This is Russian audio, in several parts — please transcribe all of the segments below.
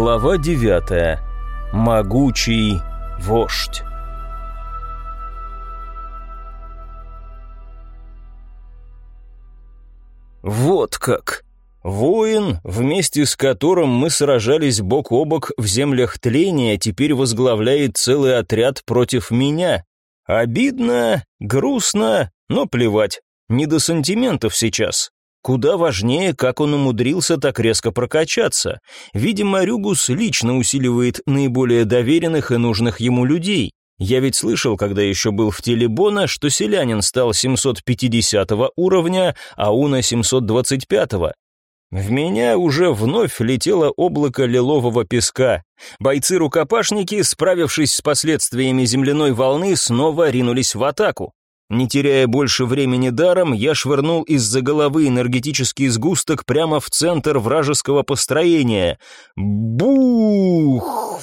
Глава 9. Могучий вождь. Вот как. Воин, вместе с которым мы сражались бок о бок в землях тления, теперь возглавляет целый отряд против меня. Обидно, грустно, но плевать. Не до сантиментов сейчас. Куда важнее, как он умудрился так резко прокачаться. Видимо, Рюгус лично усиливает наиболее доверенных и нужных ему людей. Я ведь слышал, когда еще был в теле Бона, что селянин стал 750 уровня, а Уна 725 -го. В меня уже вновь летело облако лилового песка. Бойцы-рукопашники, справившись с последствиями земляной волны, снова ринулись в атаку. Не теряя больше времени даром, я швырнул из-за головы энергетический сгусток прямо в центр вражеского построения. Бух!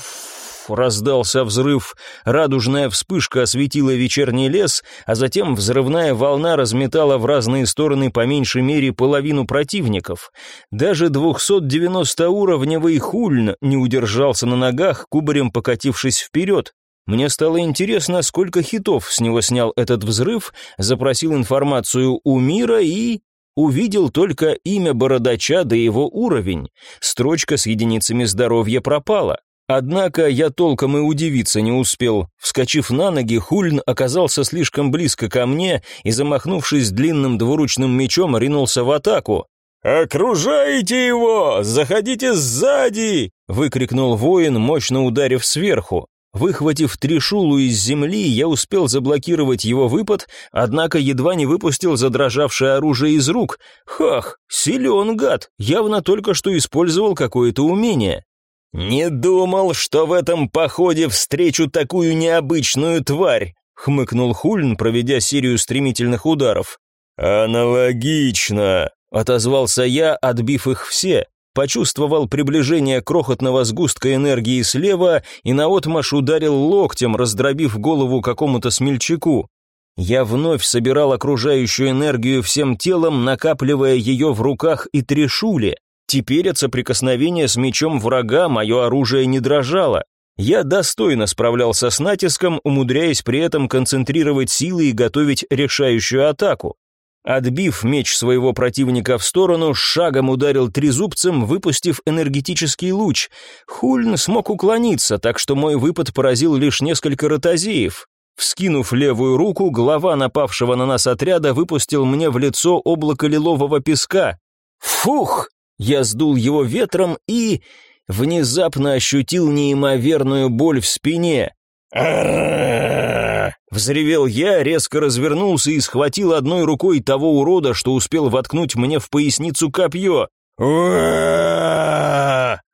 Раздался взрыв, радужная вспышка осветила вечерний лес, а затем взрывная волна разметала в разные стороны по меньшей мере половину противников. Даже 290-уровневый Хульн не удержался на ногах, кубарем покатившись вперед. Мне стало интересно, сколько хитов с него снял этот взрыв, запросил информацию у мира и... Увидел только имя бородача да его уровень. Строчка с единицами здоровья пропала. Однако я толком и удивиться не успел. Вскочив на ноги, Хульн оказался слишком близко ко мне и, замахнувшись длинным двуручным мечом, ринулся в атаку. «Окружайте его! Заходите сзади!» — выкрикнул воин, мощно ударив сверху. Выхватив трешулу из земли, я успел заблокировать его выпад, однако едва не выпустил задрожавшее оружие из рук. Хах, силен гад, явно только что использовал какое-то умение. «Не думал, что в этом походе встречу такую необычную тварь», хмыкнул Хульн, проведя серию стремительных ударов. «Аналогично», — отозвался я, отбив их все почувствовал приближение крохотного сгустка энергии слева и наотмашь ударил локтем, раздробив голову какому-то смельчаку. Я вновь собирал окружающую энергию всем телом, накапливая ее в руках и трешуле. Теперь от соприкосновения с мечом врага мое оружие не дрожало. Я достойно справлялся с натиском, умудряясь при этом концентрировать силы и готовить решающую атаку. Отбив меч своего противника в сторону, шагом ударил трезубцем, выпустив энергетический луч. Хульн смог уклониться, так что мой выпад поразил лишь несколько ротозеев. Вскинув левую руку, глава напавшего на нас отряда выпустил мне в лицо облако лилового песка. Фух! Я сдул его ветром и... внезапно ощутил неимоверную боль в спине. Взревел я, резко развернулся и схватил одной рукой того урода, что успел воткнуть мне в поясницу копье.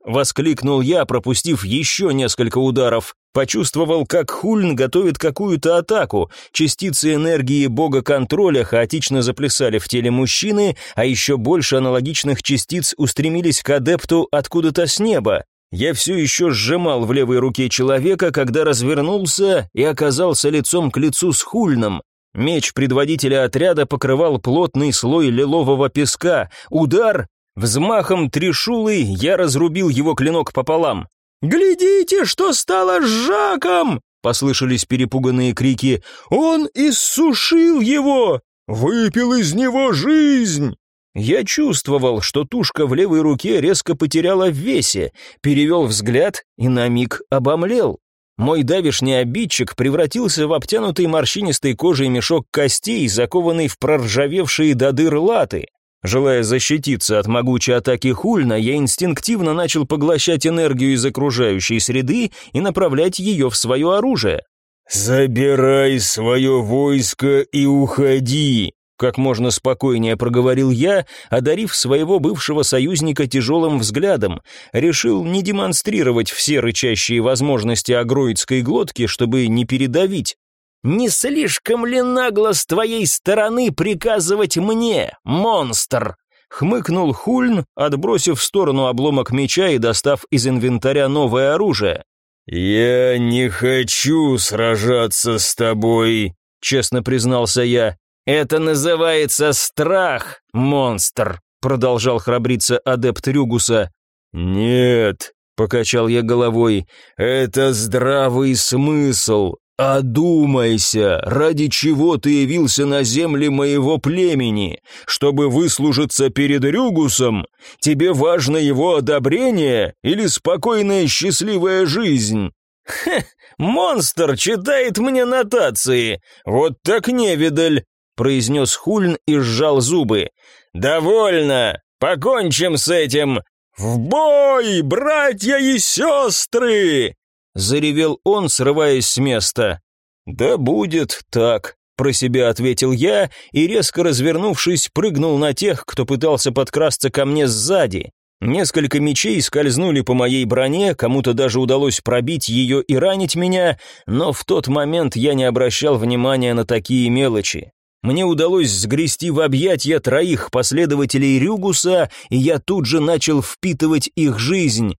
Воскликнул я, пропустив еще несколько ударов. Почувствовал, как Хульн готовит какую-то атаку. Частицы энергии бога контроля хаотично заплясали в теле мужчины, а еще больше аналогичных частиц устремились к адепту откуда-то с неба. Я все еще сжимал в левой руке человека, когда развернулся и оказался лицом к лицу с Хульном. Меч предводителя отряда покрывал плотный слой лилового песка. Удар! Взмахом трешулы я разрубил его клинок пополам. «Глядите, что стало с Жаком!» — послышались перепуганные крики. «Он иссушил его! Выпил из него жизнь!» Я чувствовал, что тушка в левой руке резко потеряла в весе, перевел взгляд и на миг обомлел. Мой давишний обидчик превратился в обтянутый морщинистой кожей мешок костей, закованный в проржавевшие до дыр латы. Желая защититься от могучей атаки Хульна, я инстинктивно начал поглощать энергию из окружающей среды и направлять ее в свое оружие. «Забирай свое войско и уходи», как можно спокойнее проговорил я, одарив своего бывшего союзника тяжелым взглядом. Решил не демонстрировать все рычащие возможности агроидской глотки, чтобы не передавить. «Не слишком ли нагло с твоей стороны приказывать мне, монстр?» Хмыкнул Хульн, отбросив в сторону обломок меча и достав из инвентаря новое оружие. «Я не хочу сражаться с тобой», — честно признался я. «Это называется страх, монстр», — продолжал храбриться адепт Рюгуса. «Нет, покачал я головой. «Это здравый смысл. «Одумайся, ради чего ты явился на земли моего племени? Чтобы выслужиться перед Рюгусом? Тебе важно его одобрение или спокойная счастливая жизнь?» «Хе, монстр читает мне нотации. Вот так невидаль», — произнес Хульн и сжал зубы. «Довольно, покончим с этим. В бой, братья и сестры!» Заревел он, срываясь с места. «Да будет так», — про себя ответил я и, резко развернувшись, прыгнул на тех, кто пытался подкрасться ко мне сзади. Несколько мечей скользнули по моей броне, кому-то даже удалось пробить ее и ранить меня, но в тот момент я не обращал внимания на такие мелочи. Мне удалось сгрести в объятья троих последователей Рюгуса, и я тут же начал впитывать их жизнь.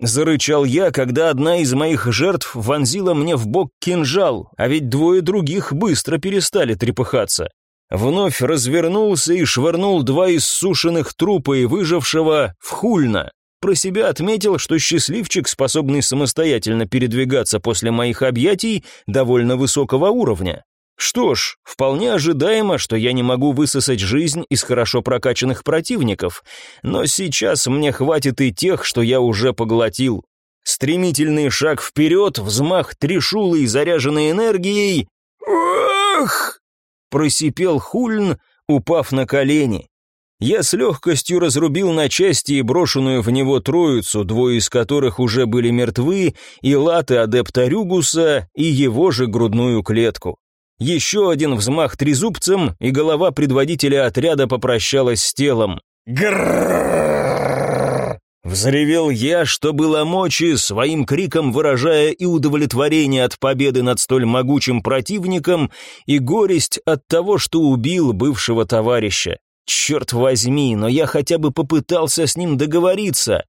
Зарычал я, когда одна из моих жертв вонзила мне в бок кинжал, а ведь двое других быстро перестали трепыхаться. Вновь развернулся и швырнул два иссушенных трупа и выжившего в хульно. Про себя отметил, что счастливчик, способный самостоятельно передвигаться после моих объятий, довольно высокого уровня. Что ж, вполне ожидаемо, что я не могу высосать жизнь из хорошо прокачанных противников, но сейчас мне хватит и тех, что я уже поглотил. Стремительный шаг вперед, взмах трешулой, заряженной энергией. «Ах!» — просипел Хульн, упав на колени. Я с легкостью разрубил на части и брошенную в него троицу, двое из которых уже были мертвы, и латы адепта Рюгуса, и его же грудную клетку. Еще один взмах трезубцем, и голова предводителя отряда попрощалась с телом. Взревел я, что было мочи, своим криком выражая и удовлетворение от победы над столь могучим противником, и горесть от того, что убил бывшего товарища. Черт возьми, но я хотя бы попытался с ним договориться.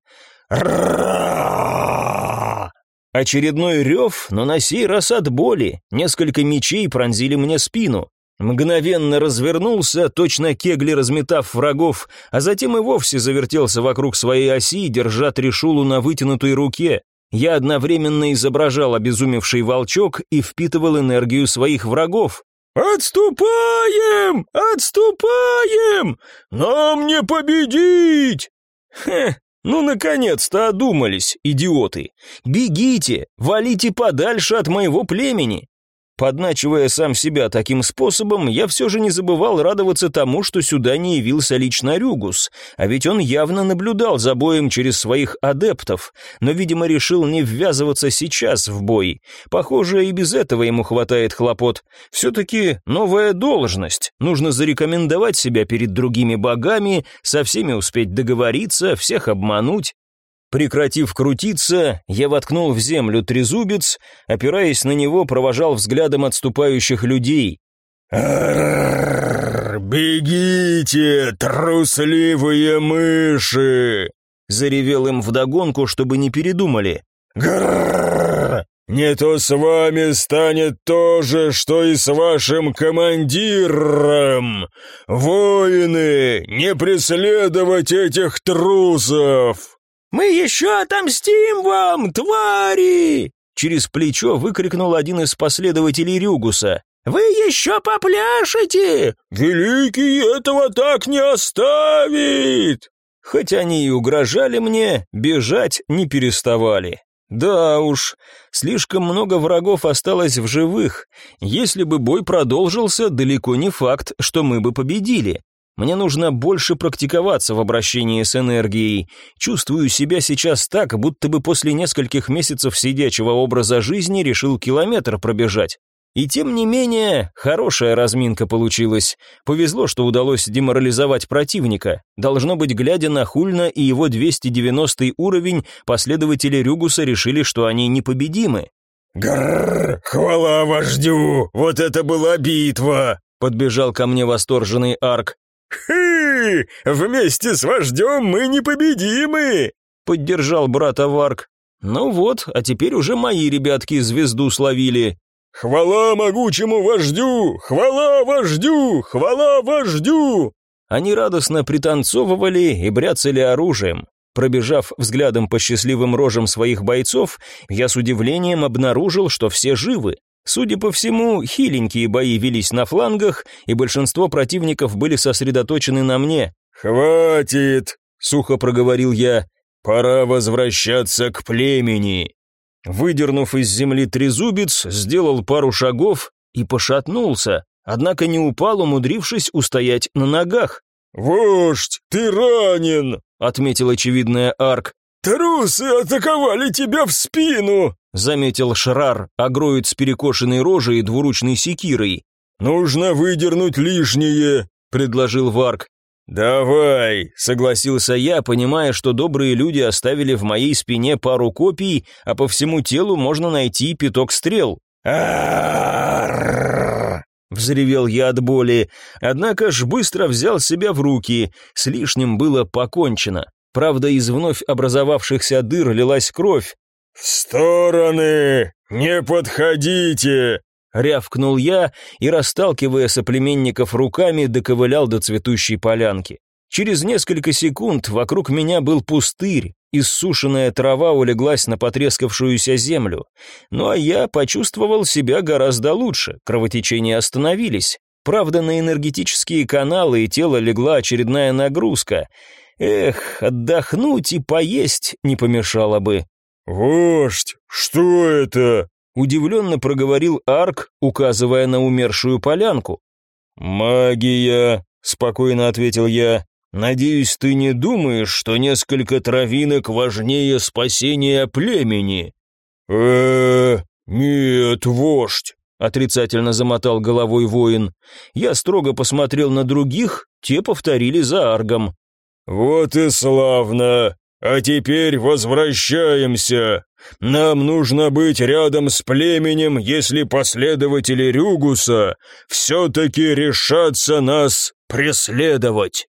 Очередной рев, но на сей раз от боли. Несколько мечей пронзили мне спину. Мгновенно развернулся, точно кегли разметав врагов, а затем и вовсе завертелся вокруг своей оси, держа трешулу на вытянутой руке. Я одновременно изображал обезумевший волчок и впитывал энергию своих врагов. «Отступаем! Отступаем! Нам не победить!» Хе, «Ну, наконец-то одумались, идиоты! Бегите, валите подальше от моего племени! Подначивая сам себя таким способом, я все же не забывал радоваться тому, что сюда не явился лично Рюгус, а ведь он явно наблюдал за боем через своих адептов, но, видимо, решил не ввязываться сейчас в бой. Похоже, и без этого ему хватает хлопот. Все-таки новая должность, нужно зарекомендовать себя перед другими богами, со всеми успеть договориться, всех обмануть. Прекратив крутиться, я воткнул в землю трезубец, опираясь на него, провожал взглядом отступающих людей. «Бегите, трусливые мыши!» Заревел им вдогонку, чтобы не передумали. «Грррр! Не то с вами станет то же, что и с вашим командиром! Воины, не преследовать этих трусов!» «Мы еще отомстим вам, твари!» Через плечо выкрикнул один из последователей Рюгуса. «Вы еще попляшете! Великий этого так не оставит!» Хоть они и угрожали мне, бежать не переставали. Да уж, слишком много врагов осталось в живых. Если бы бой продолжился, далеко не факт, что мы бы победили. Мне нужно больше практиковаться в обращении с энергией. Чувствую себя сейчас так, будто бы после нескольких месяцев сидячего образа жизни решил километр пробежать. И тем не менее, хорошая разминка получилась. Повезло, что удалось деморализовать противника. Должно быть, глядя на Хульна и его 290 уровень, последователи Рюгуса решили, что они непобедимы. «Грррр, хвала вождю, вот это была битва!» Подбежал ко мне восторженный Арк. «Хы! Вместе с вождем мы непобедимы!» Поддержал брата Варк. «Ну вот, а теперь уже мои ребятки звезду словили». «Хвала могучему вождю! Хвала вождю! Хвала вождю!» Они радостно пританцовывали и бряцали оружием. Пробежав взглядом по счастливым рожам своих бойцов, я с удивлением обнаружил, что все живы. Судя по всему, хиленькие бои велись на флангах, и большинство противников были сосредоточены на мне. «Хватит!» — сухо проговорил я. «Пора возвращаться к племени!» Выдернув из земли трезубец, сделал пару шагов и пошатнулся, однако не упал, умудрившись устоять на ногах. «Вождь, ты ранен!» — отметил очевидная Арк. «Трусы атаковали тебя в спину!» — заметил Шрар, агроид с перекошенной рожей и двуручной секирой. «Нужно выдернуть лишнее», — предложил Варк. «Давай», — согласился я, понимая, что добрые люди оставили в моей спине пару копий, а по всему телу можно найти пяток стрел. Взревел я от боли, однако ж быстро взял себя в руки, с лишним было покончено. Правда, из вновь образовавшихся дыр лилась кровь. «В стороны! Не подходите!» Рявкнул я и, расталкивая соплеменников руками, доковылял до цветущей полянки. Через несколько секунд вокруг меня был пустырь, иссушенная трава улеглась на потрескавшуюся землю. Ну а я почувствовал себя гораздо лучше, кровотечения остановились. Правда, на энергетические каналы и тело легла очередная нагрузка. Эх, отдохнуть и поесть не помешало бы. «Вождь, что это?» Удивленно проговорил Арк, указывая на умершую полянку. «Магия», — спокойно ответил я. «Надеюсь, ты не думаешь, что несколько травинок важнее спасения племени?» э нет, вождь», — отрицательно замотал головой воин. Я строго посмотрел на других, те повторили за Аргом. «Вот и славно! А теперь возвращаемся!» Нам нужно быть рядом с племенем, если последователи Рюгуса все-таки решатся нас преследовать.